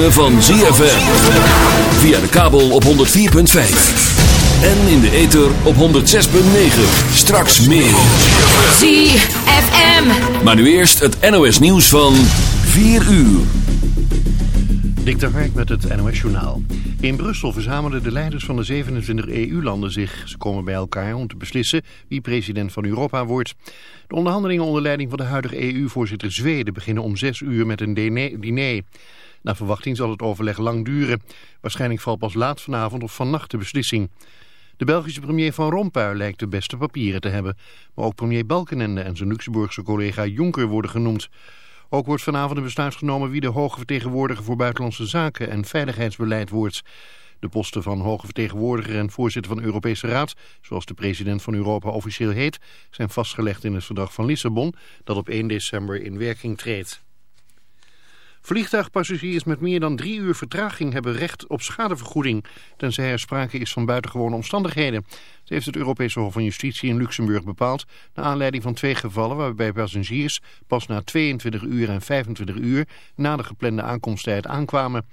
Ritme van ZFM. Via de kabel op 104.5. En in de ether op 106.9. Straks meer. ZFM. Maar nu eerst het NOS nieuws van 4 uur. Dik de Hark met het NOS Journaal. In Brussel verzamelen de leiders van de 27 EU-landen zich. Ze komen bij elkaar om te beslissen wie president van Europa wordt. De onderhandelingen onder leiding van de huidige EU-voorzitter Zweden beginnen om 6 uur met een diner. Naar verwachting zal het overleg lang duren. Waarschijnlijk valt pas laat vanavond of vannacht de beslissing. De Belgische premier Van Rompuy lijkt de beste papieren te hebben. Maar ook premier Balkenende en zijn Luxemburgse collega Juncker worden genoemd. Ook wordt vanavond een besluit genomen wie de hoge vertegenwoordiger voor buitenlandse zaken en veiligheidsbeleid wordt. De posten van hoge vertegenwoordiger en voorzitter van de Europese Raad, zoals de president van Europa officieel heet, zijn vastgelegd in het verdrag van Lissabon, dat op 1 december in werking treedt. Vliegtuigpassagiers met meer dan drie uur vertraging hebben recht op schadevergoeding, tenzij er sprake is van buitengewone omstandigheden. Dat heeft het Europese Hof van Justitie in Luxemburg bepaald, naar aanleiding van twee gevallen waarbij passagiers pas na 22 uur en 25 uur na de geplande aankomsttijd aankwamen.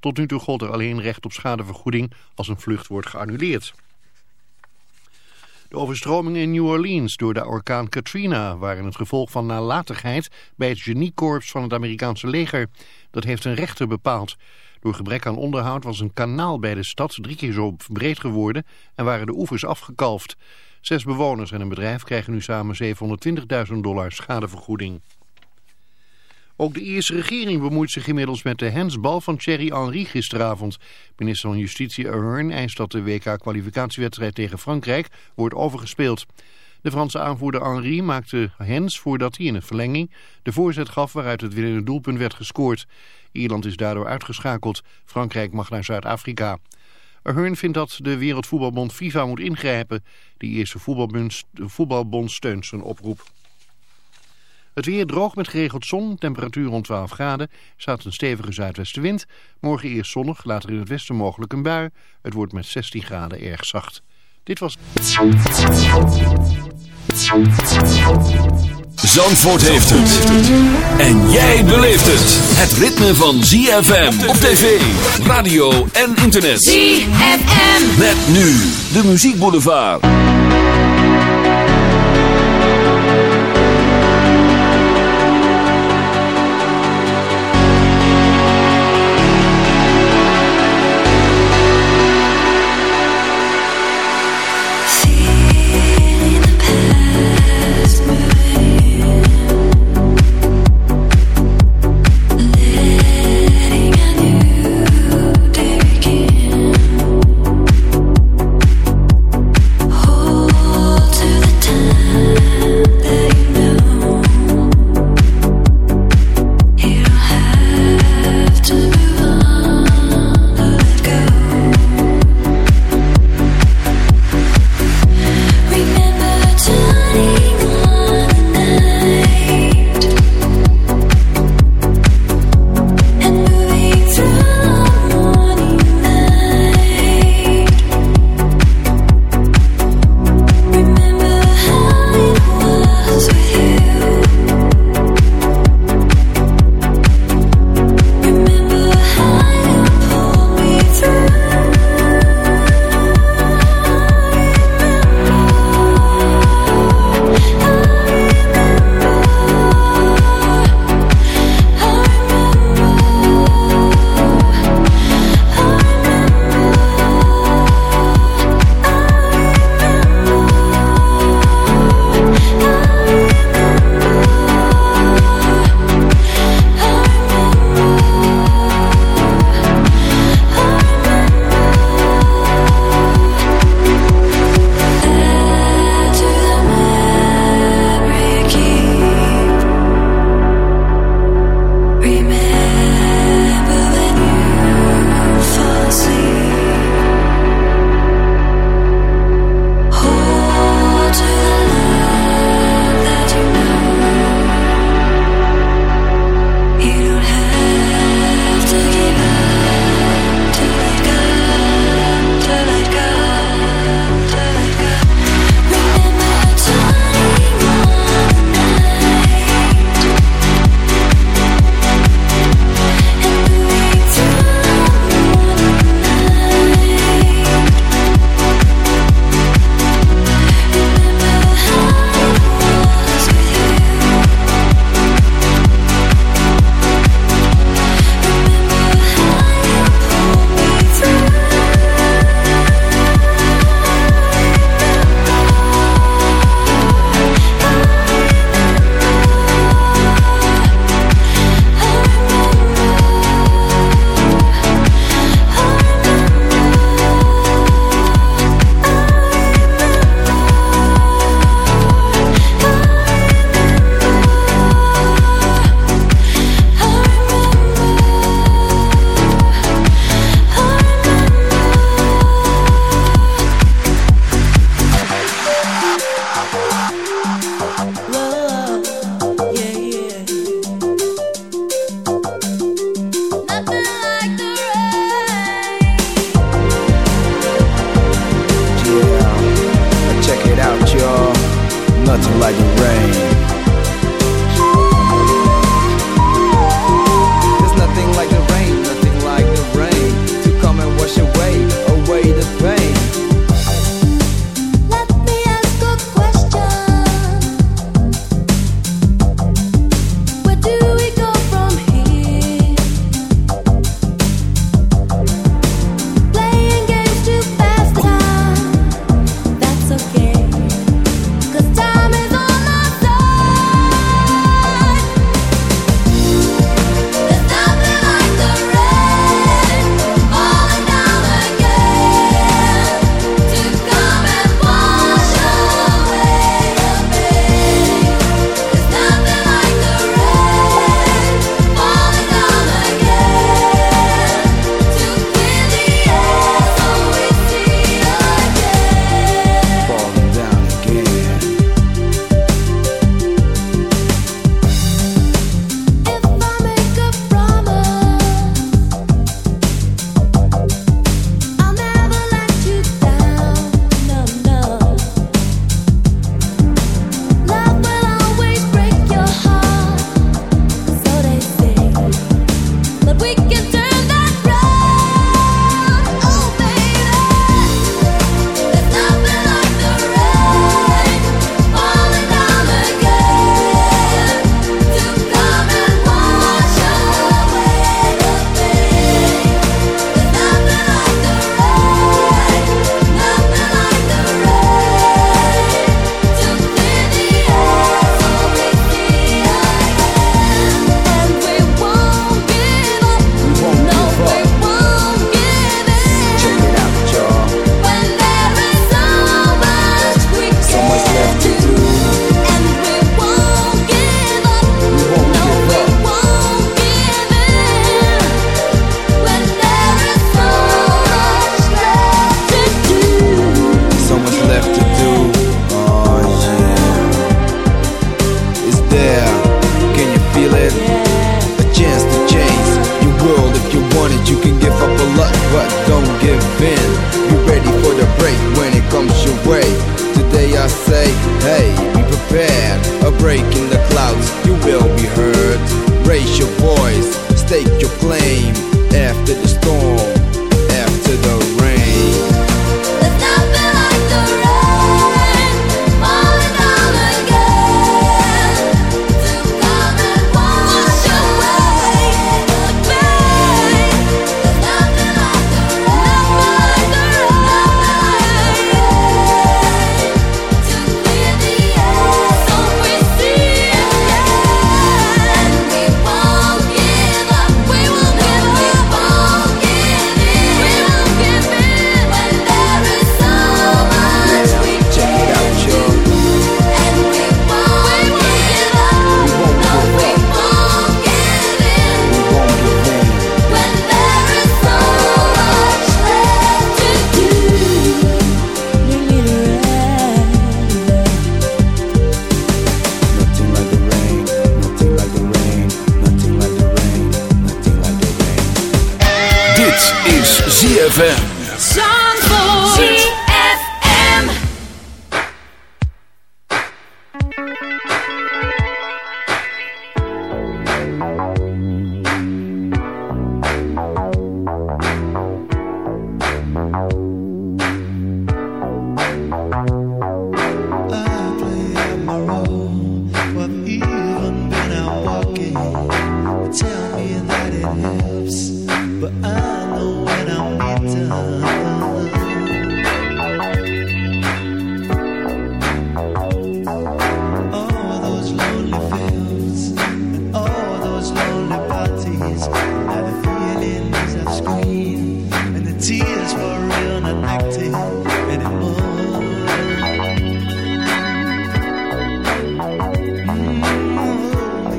Tot nu toe gold er alleen recht op schadevergoeding als een vlucht wordt geannuleerd. De overstromingen in New Orleans door de orkaan Katrina waren het gevolg van nalatigheid bij het geniekorps van het Amerikaanse leger. Dat heeft een rechter bepaald. Door gebrek aan onderhoud was een kanaal bij de stad drie keer zo breed geworden en waren de oevers afgekalfd. Zes bewoners en een bedrijf krijgen nu samen 720.000 dollar schadevergoeding. Ook de Ierse regering bemoeit zich inmiddels met de hensbal van Thierry Henry gisteravond. Minister van Justitie Ahern eist dat de WK-kwalificatiewedstrijd tegen Frankrijk wordt overgespeeld. De Franse aanvoerder Henry maakte hens voordat hij in een verlenging de voorzet gaf waaruit het winnende doelpunt werd gescoord. Ierland is daardoor uitgeschakeld. Frankrijk mag naar Zuid-Afrika. Ahern vindt dat de Wereldvoetbalbond FIFA moet ingrijpen. De Ierse voetbalbond steunt zijn oproep. Het weer droog met geregeld zon, temperatuur rond 12 graden, staat een stevige zuidwestenwind. Morgen eerst zonnig, later in het westen mogelijk een bui. Het wordt met 16 graden erg zacht. Dit was... Zandvoort heeft het. En jij beleeft het. Het ritme van ZFM op tv, radio en internet. ZFM. Met nu de muziekboulevard.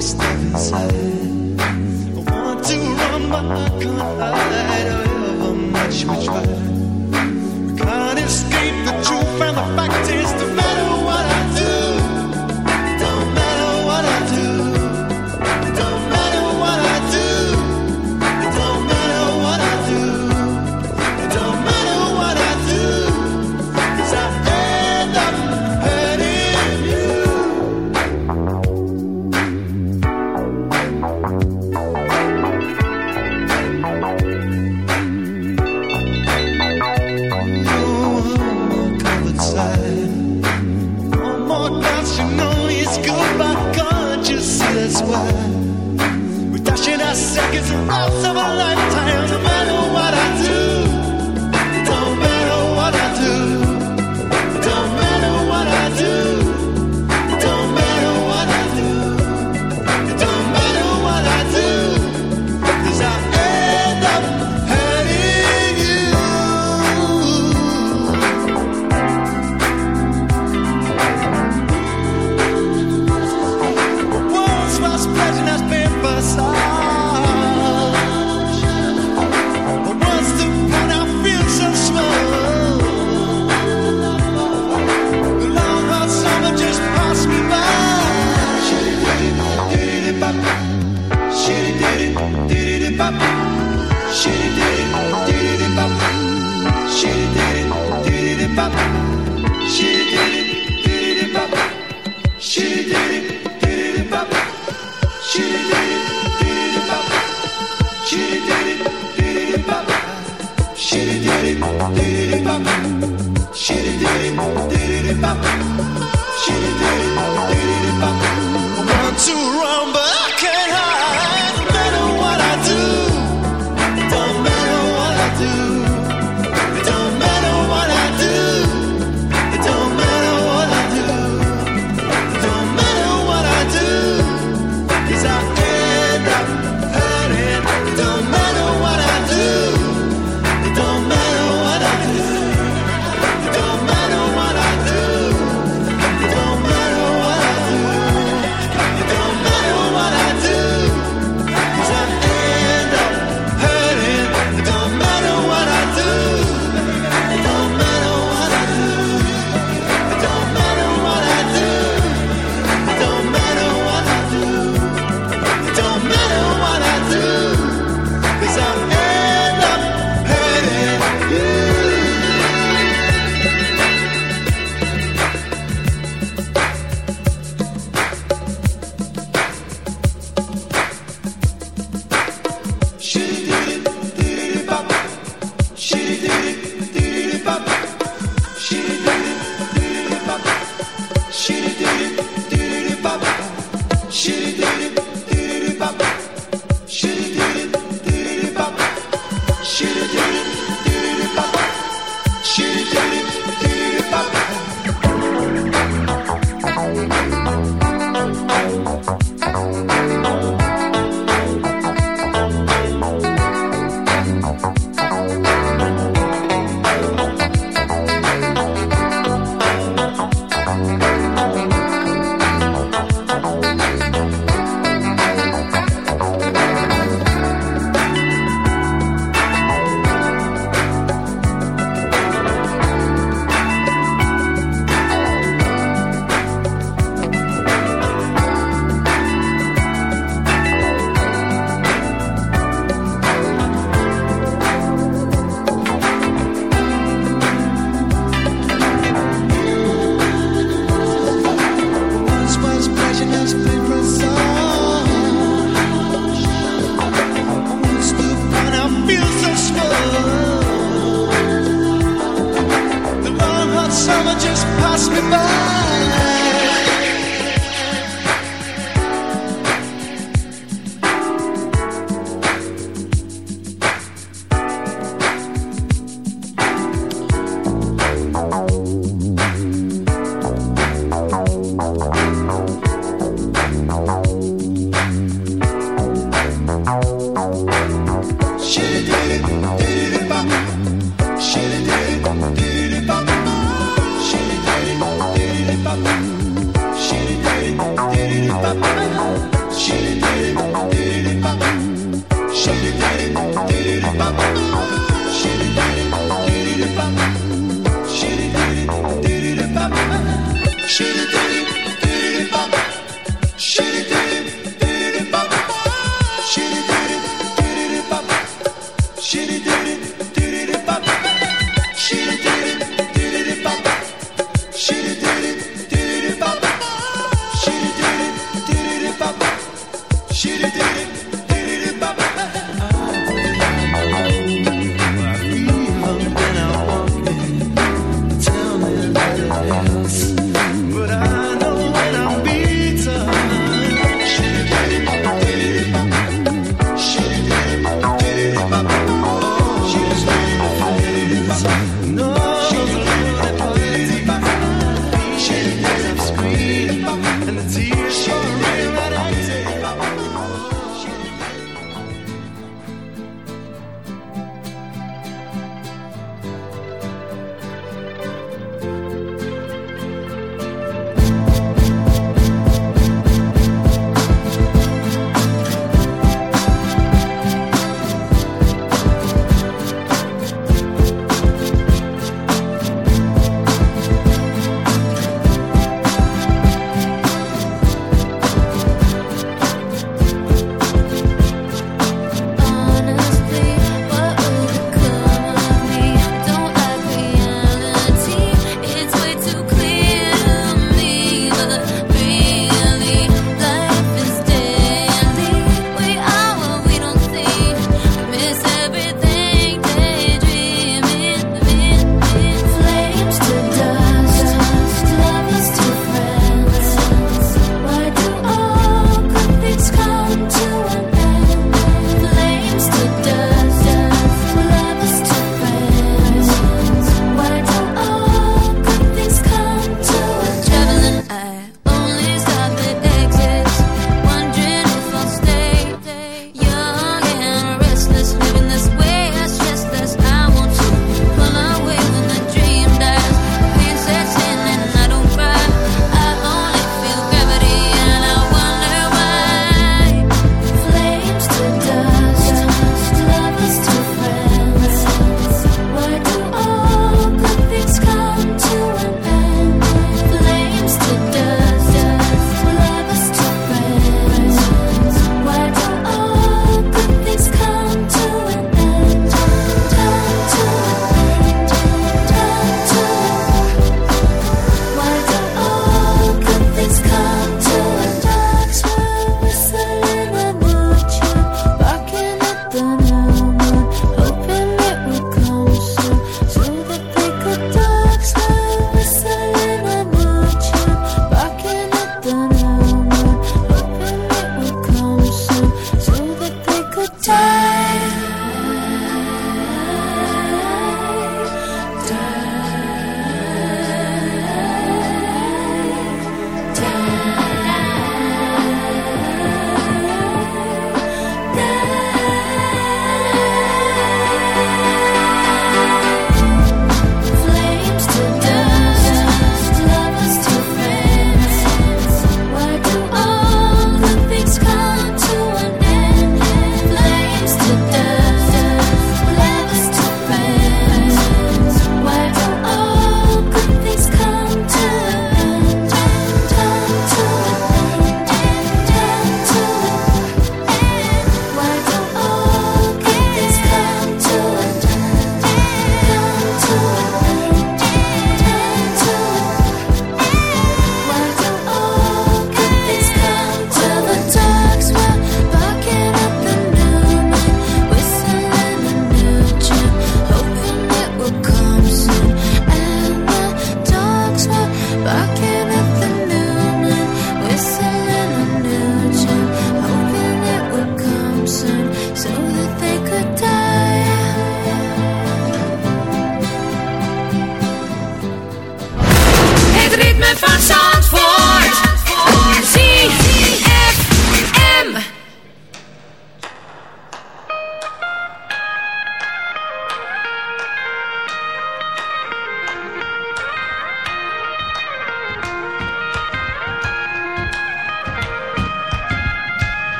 However much we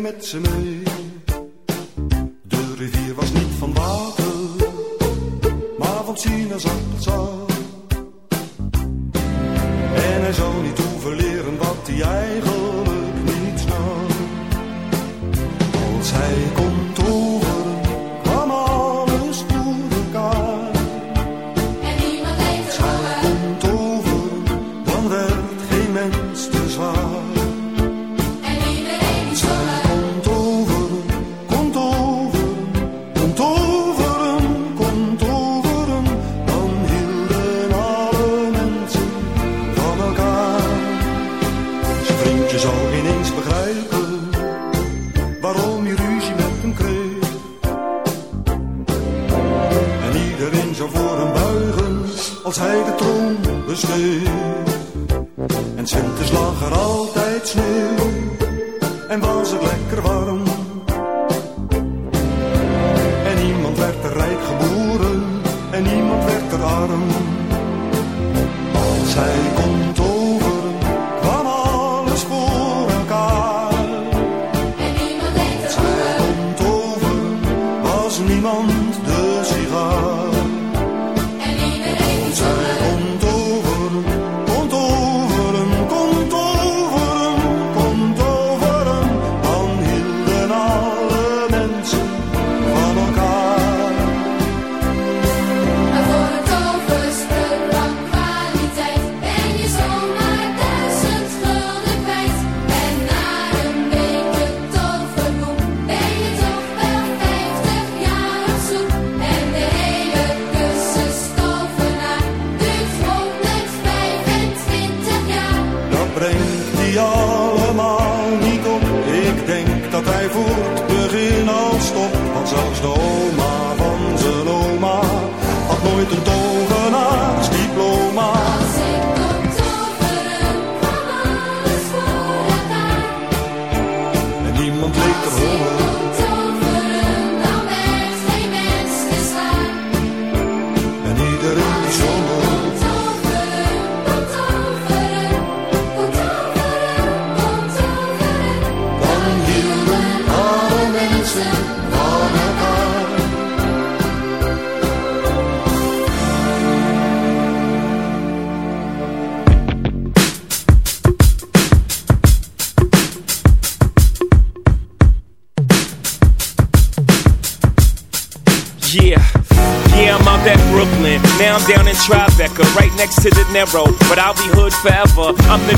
met ze mee. De rivier was niet van water, maar van sinaasappelsap. En hij zou niet hoeven leren wat hij eigenlijk niet snap. Als hij komt Narrow. But I'll be hood forever. I'm the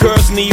Girls need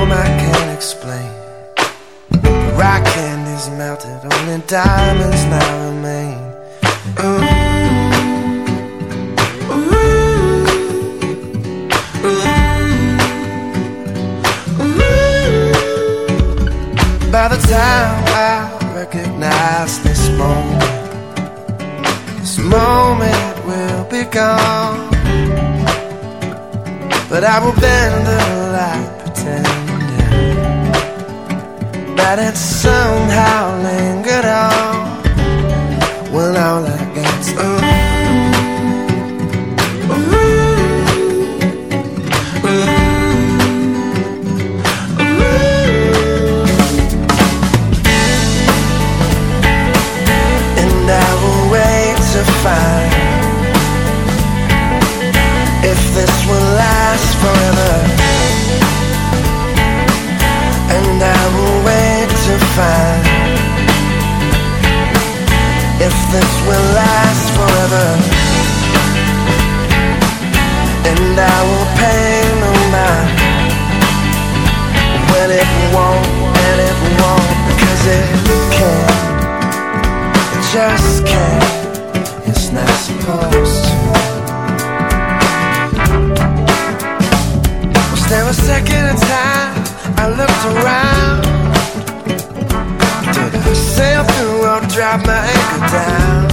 Calm I can't explain. The rock candy's melted, only diamonds now remain. Ooh. Ooh. Ooh. Ooh. By the time I recognize this moment, this moment will be gone. But I will bend the light, that it somehow lingered on. When all I got's ooh, ooh, ooh, ooh. And I will wait to find if this will last forever. And I this will last forever. And I will pay no mind when it won't, and it won't, because it can't. It just can't. It's not supposed to. Was there a second time I looked around? Through or drop my anchor down?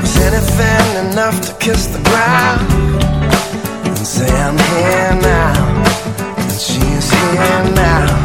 Was anything enough to kiss the ground and say I'm here now? And she is here now.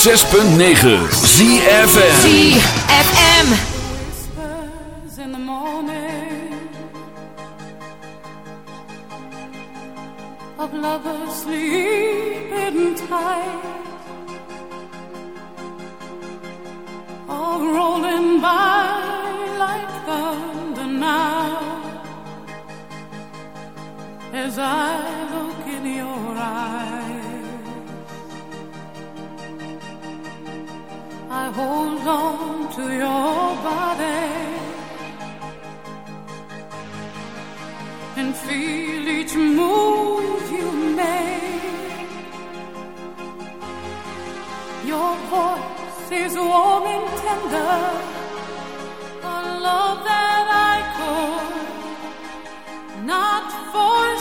106.9 ZFM ZFM Whispers in the morning Of lovers sleeping tight All rolling by like thunder now. As I look in your eyes hold on to your body and feel each move you make. Your voice is warm and tender, a love that I could not force.